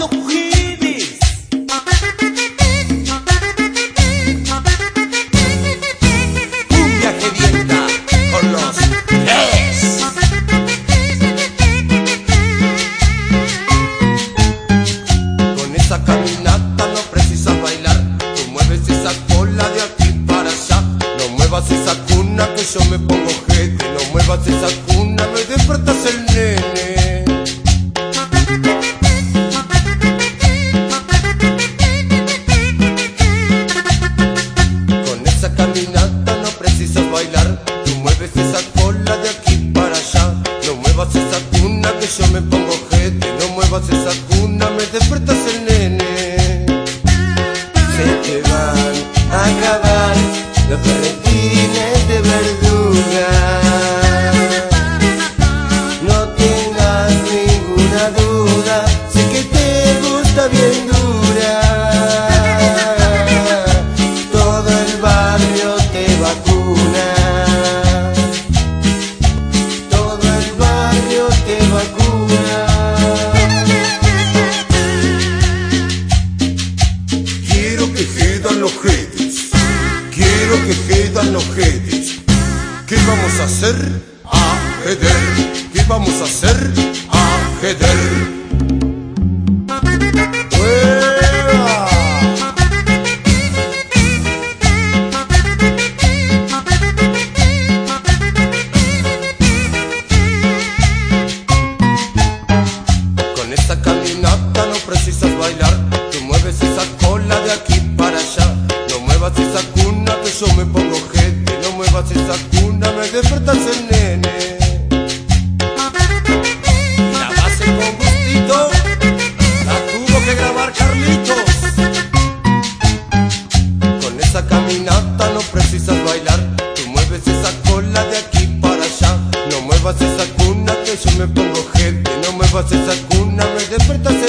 esa no. No cuna que yo me pongo gente. No muevas esa cuna, me que yo me pongo gente. No muevas esa cuna, me despertas el nene. Se te van a acabar los berretines de verduga. No tengas ninguna duda, sé que te gusta bien dura. Quiero que quedan los jedes. ¿Qué vamos a hacer? Ajedrez. ¿Qué vamos a hacer? Con esta caminata no precisas bailar. Tú mueves esa cola de aquí para allá. No muevas esa yo me pongo gente. No muevas esa cuna, me despertas el nene. La base con gustito la tuvo que grabar Carlitos. Con esa caminata no precisas bailar. Tú mueves esa cola de aquí para allá. No muevas esa cuna que yo me pongo gente. No muevas esa cuna, me despertas